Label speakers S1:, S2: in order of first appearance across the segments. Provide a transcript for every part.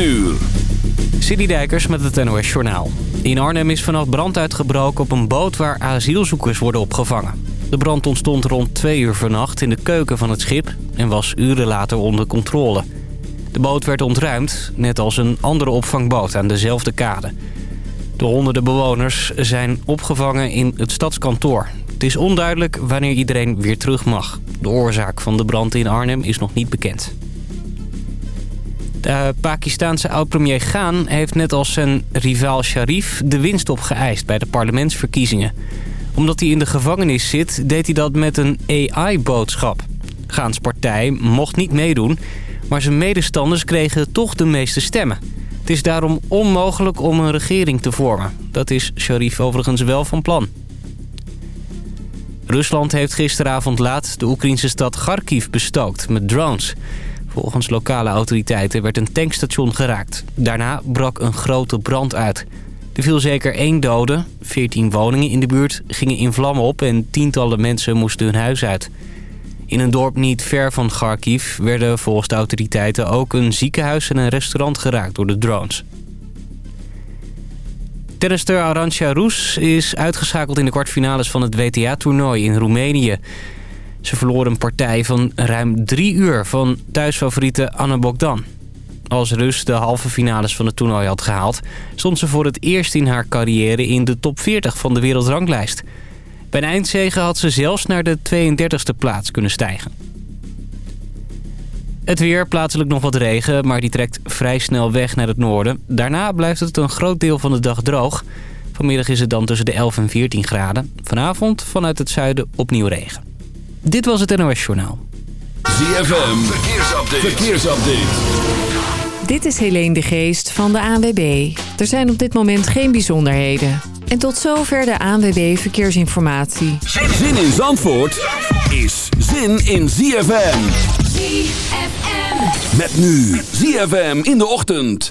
S1: uur.
S2: City Dijkers met het NOS Journaal. In Arnhem is vanaf brand uitgebroken op een boot waar asielzoekers worden opgevangen. De brand ontstond rond twee uur vannacht in de keuken van het schip... en was uren later onder controle. De boot werd ontruimd, net als een andere opvangboot aan dezelfde kade. De honderden bewoners zijn opgevangen in het stadskantoor. Het is onduidelijk wanneer iedereen weer terug mag. De oorzaak van de brand in Arnhem is nog niet bekend. De Pakistaanse oud-premier Khan heeft net als zijn rivaal Sharif de winst opgeëist bij de parlementsverkiezingen. Omdat hij in de gevangenis zit, deed hij dat met een AI-boodschap. Ghaans partij mocht niet meedoen, maar zijn medestanders kregen toch de meeste stemmen. Het is daarom onmogelijk om een regering te vormen. Dat is Sharif overigens wel van plan. Rusland heeft gisteravond laat de Oekraïnse stad Kharkiv bestookt met drones. Volgens lokale autoriteiten werd een tankstation geraakt. Daarna brak een grote brand uit. Er viel zeker één dode. Veertien woningen in de buurt gingen in vlammen op en tientallen mensen moesten hun huis uit. In een dorp niet ver van Kharkiv werden volgens de autoriteiten ook een ziekenhuis en een restaurant geraakt door de drones. Tennister Arantxa Roes is uitgeschakeld in de kwartfinales van het WTA-toernooi in Roemenië. Ze verloor een partij van ruim drie uur van thuisfavoriete Anna Bogdan. Als Rus de halve finales van het toernooi had gehaald... stond ze voor het eerst in haar carrière in de top 40 van de wereldranglijst. Bij een eindzege had ze zelfs naar de 32e plaats kunnen stijgen. Het weer, plaatselijk nog wat regen, maar die trekt vrij snel weg naar het noorden. Daarna blijft het een groot deel van de dag droog. Vanmiddag is het dan tussen de 11 en 14 graden. Vanavond vanuit het zuiden opnieuw regen. Dit was het NOS Journaal.
S1: ZFM, verkeersupdate. verkeersupdate.
S3: Dit is Helene de Geest van de ANWB. Er zijn op dit moment geen bijzonderheden. En tot zover de ANWB Verkeersinformatie.
S1: Zin in Zandvoort is zin in ZFM.
S4: ZFM.
S1: Met nu ZFM in de ochtend.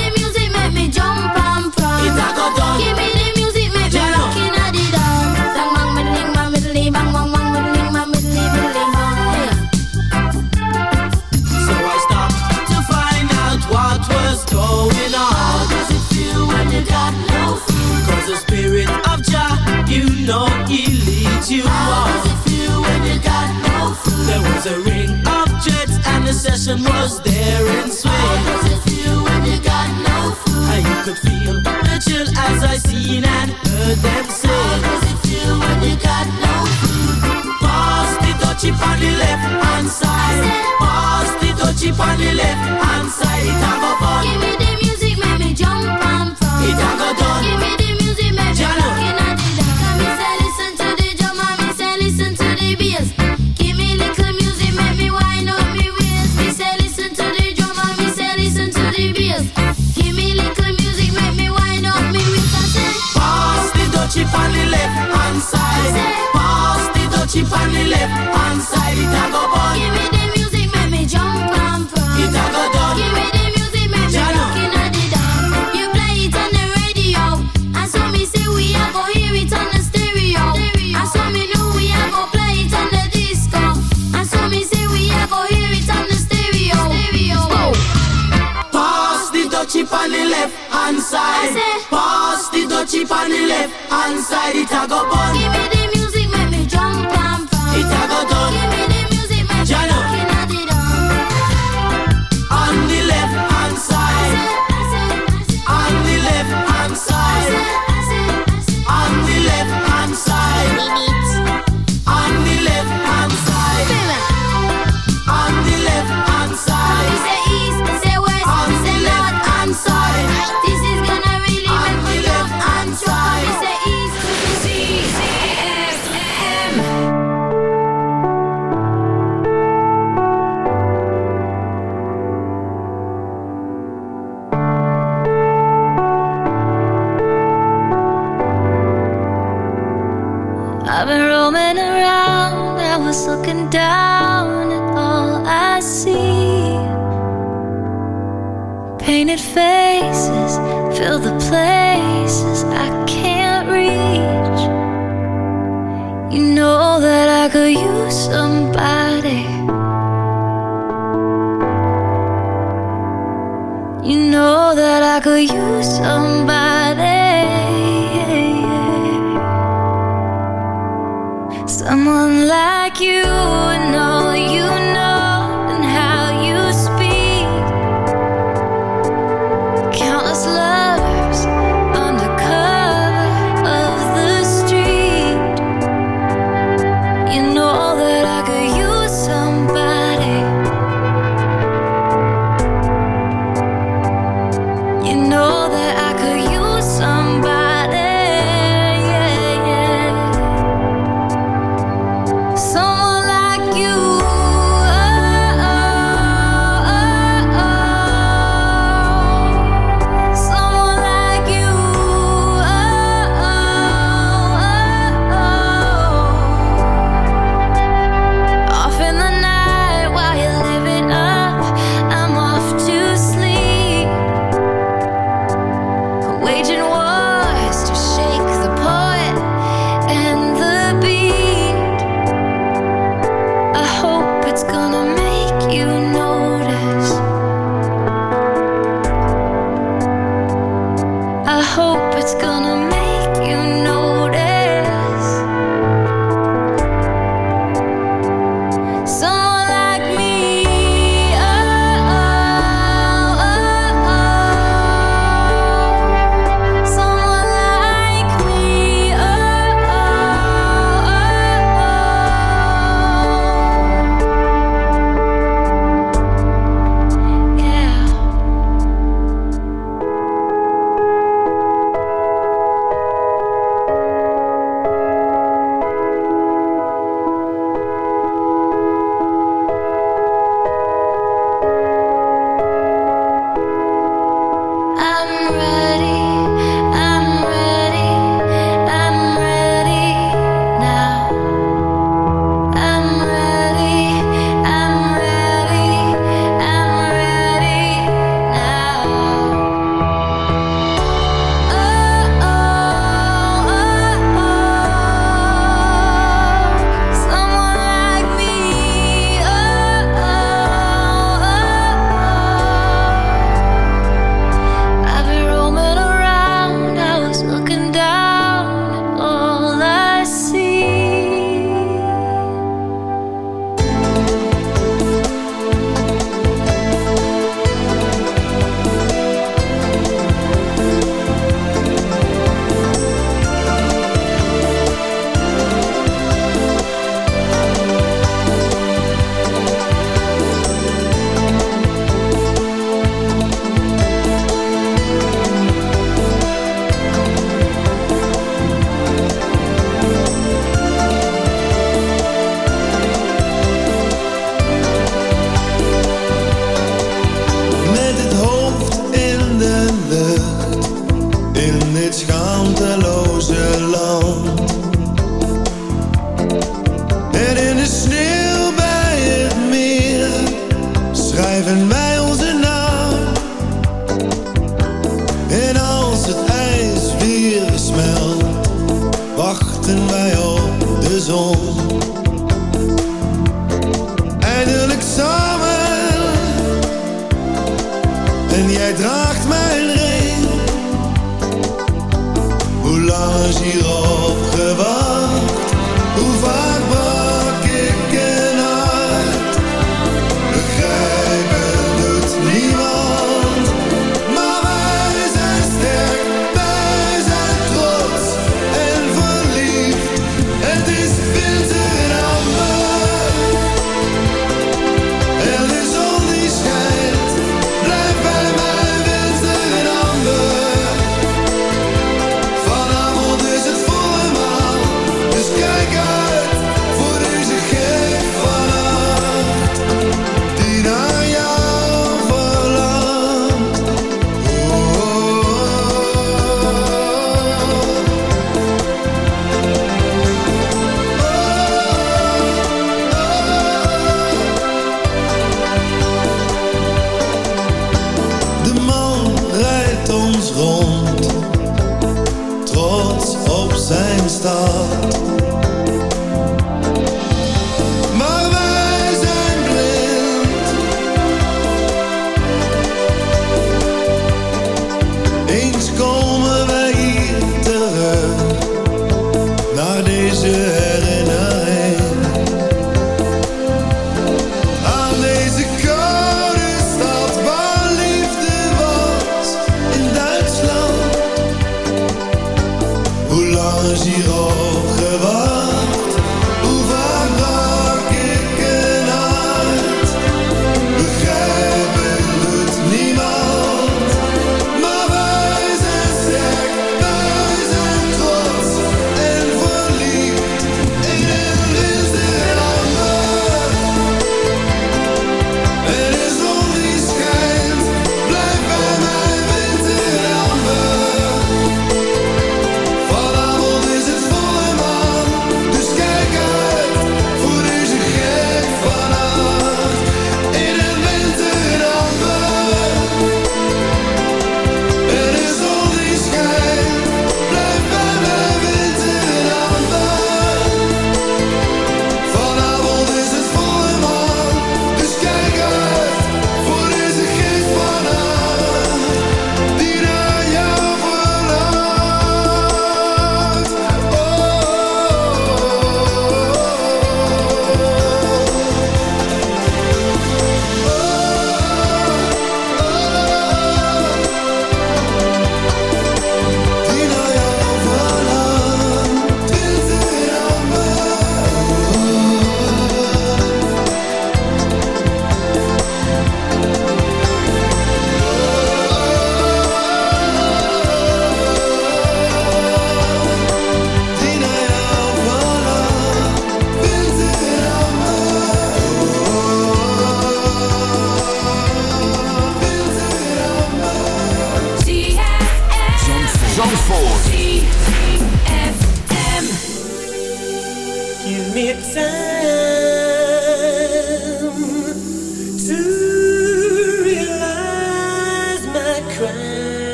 S5: know he leads you
S4: How does it feel when you got no food?
S5: There was a ring of jets and the session was there in
S4: How does it feel when you got no food?
S5: And you could feel the chill as I seen and heard them say.
S4: How does it feel when you got no food?
S5: Pass the dutchie on the left hand side. Pass the dutchie on the left hand side. It a go fun.
S4: Give me the music, make me jump and prance.
S5: It a go done.
S4: Give me
S5: Pass the dutchie on the left hand side. It a go bun.
S4: give me the music, make me jump and.
S5: It a go done.
S4: Give me the music, make me in the. You play it on the radio, and so me say we a go hear it on the stereo. And so me know we a go play it on the disco. And so me say we a go hear it on the stereo. Stereo.
S5: Pass the dutchie on the left hand side. Pass dutchie on the left hand side. It a go bun.
S4: Give me the music,
S6: Painted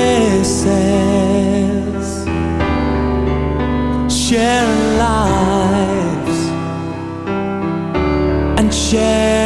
S6: faces.
S7: Sharing lives and sharing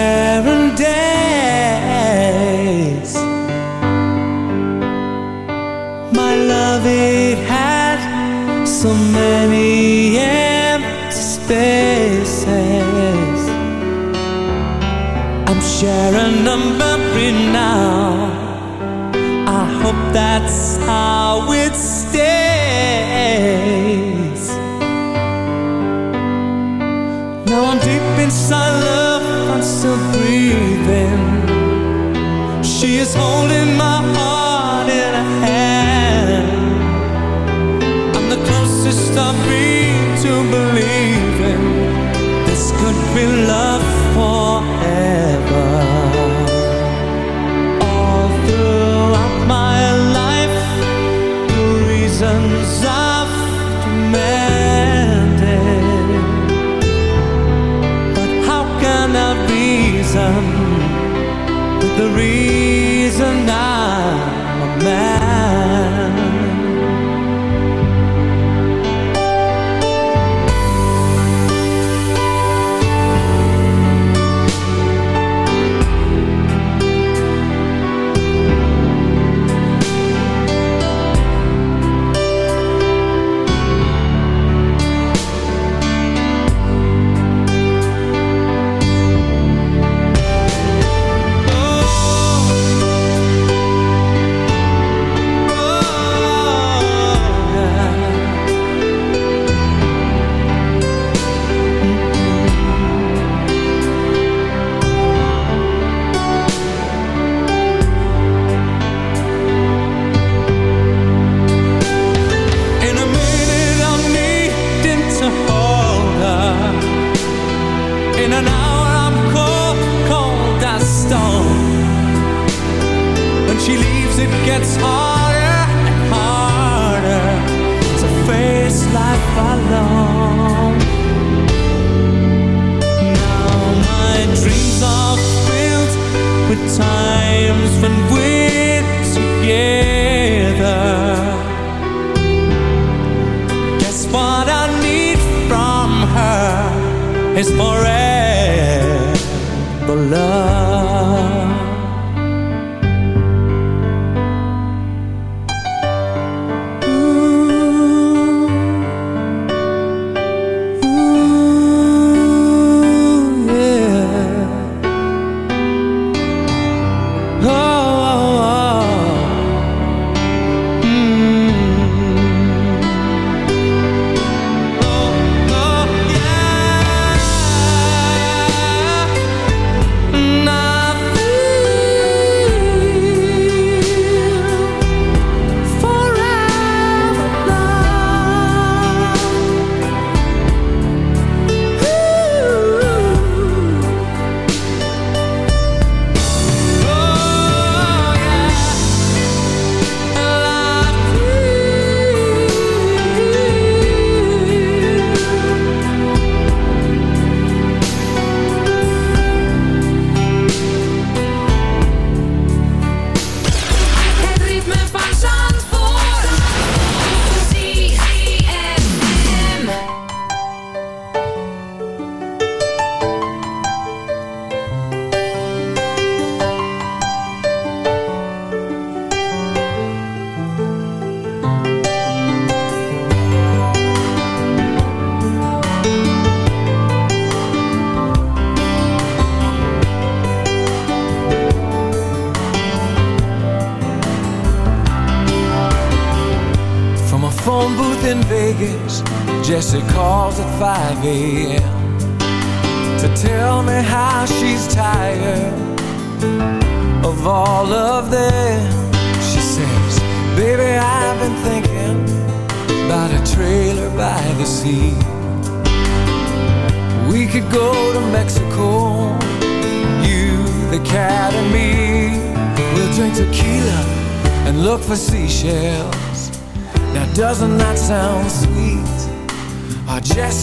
S8: Baby.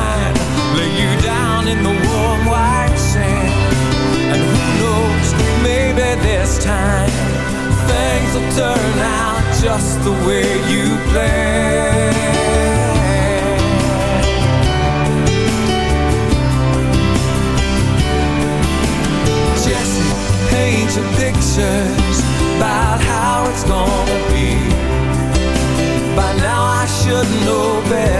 S8: mine Lay you down in the warm white sand And who knows, maybe this time Things will turn out just the way you planned Jesse, paint your pictures about how it's gonna be. By now I should know better.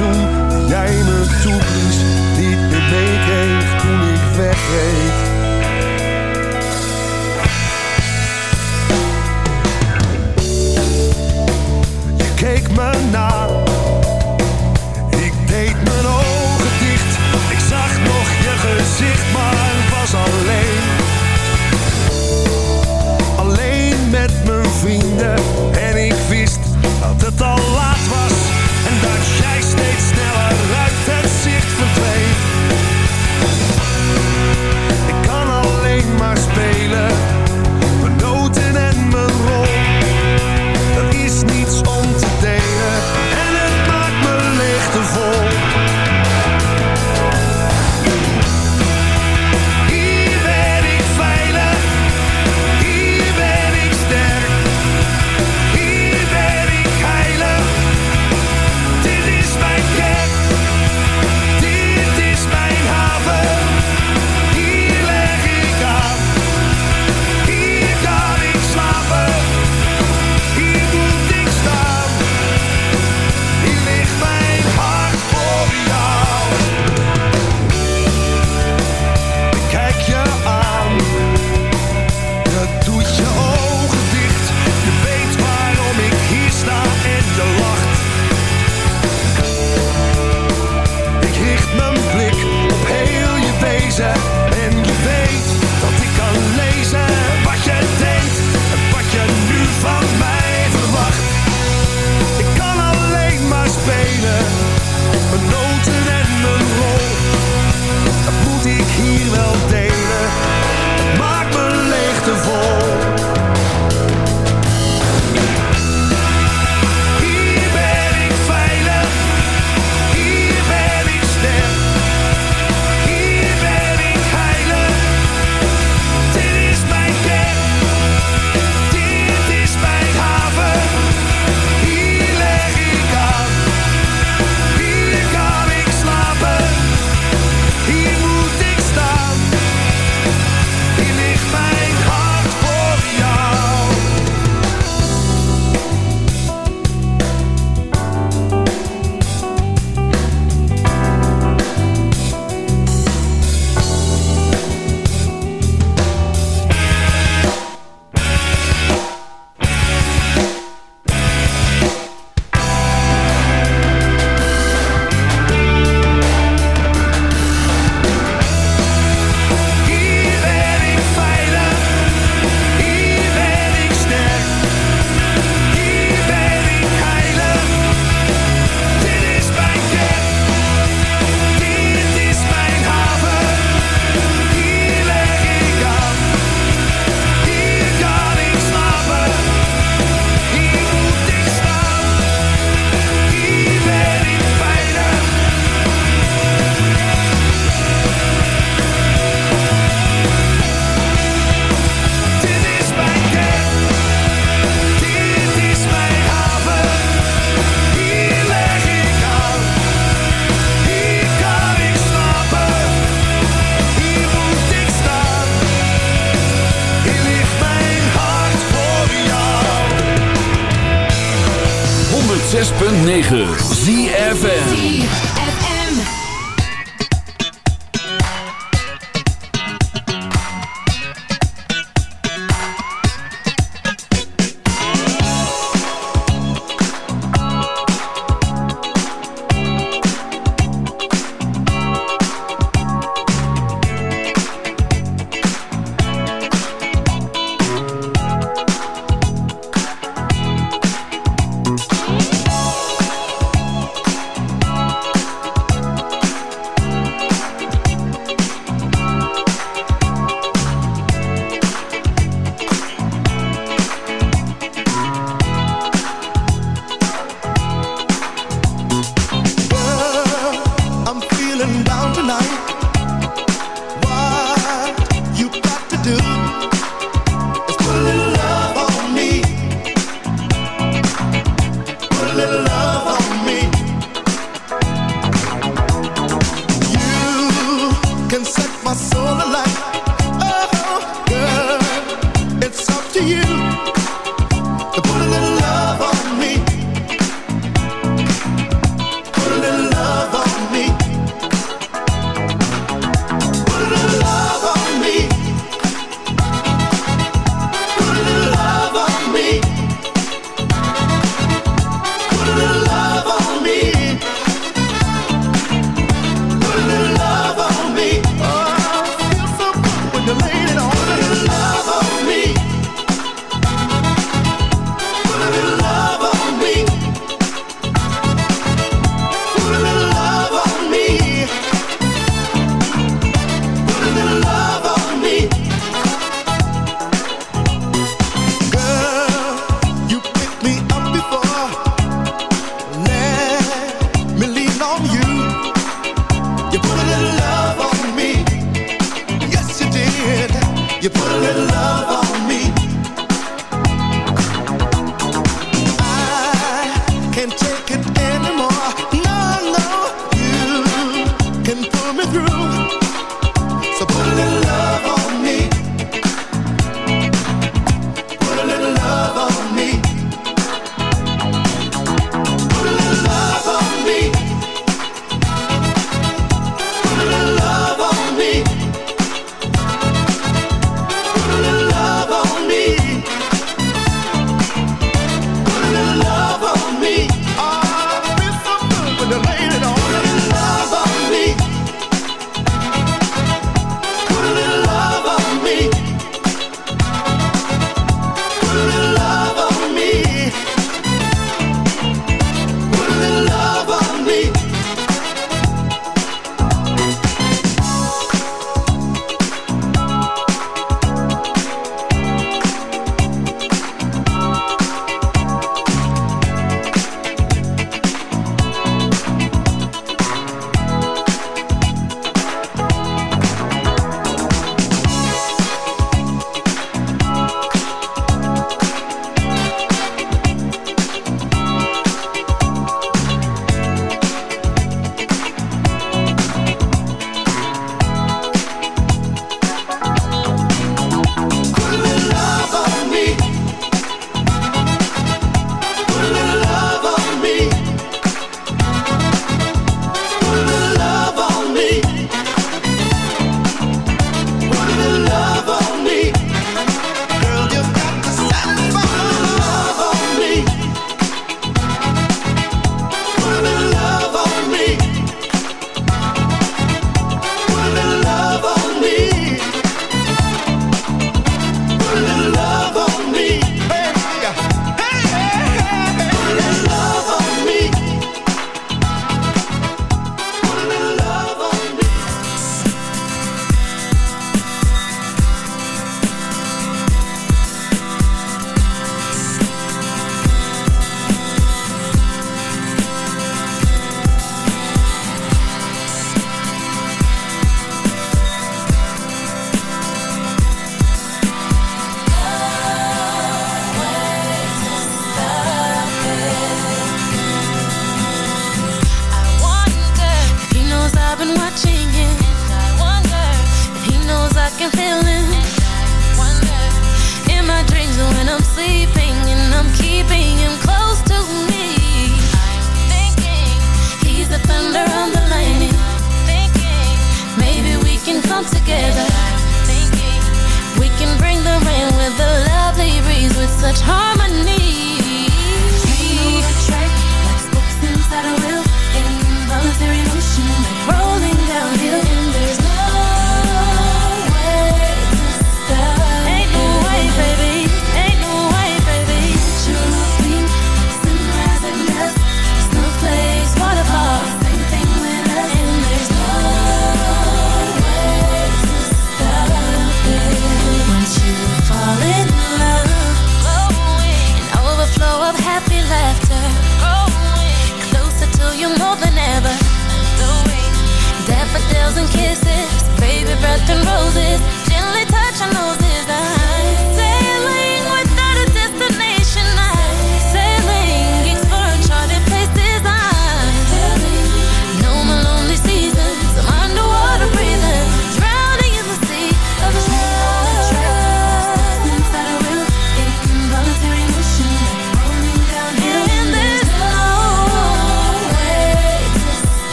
S9: zoen jij me toeblies, niet meer meekreeg toen ik wegreed.
S1: 106.9
S10: ZFN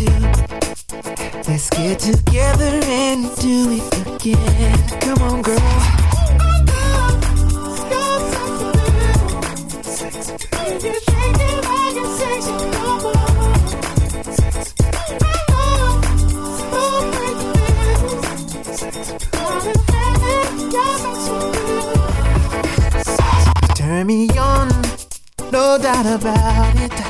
S10: do.
S11: Let's
S6: get
S12: together and do it again. Come on, girl. Turn me on, no doubt about it.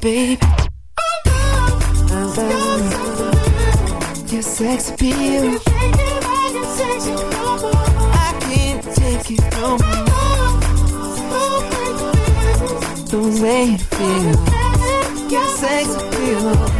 S12: Babe? I love your sex appeal. I can't take it no more. The way it feels, your sex appeal.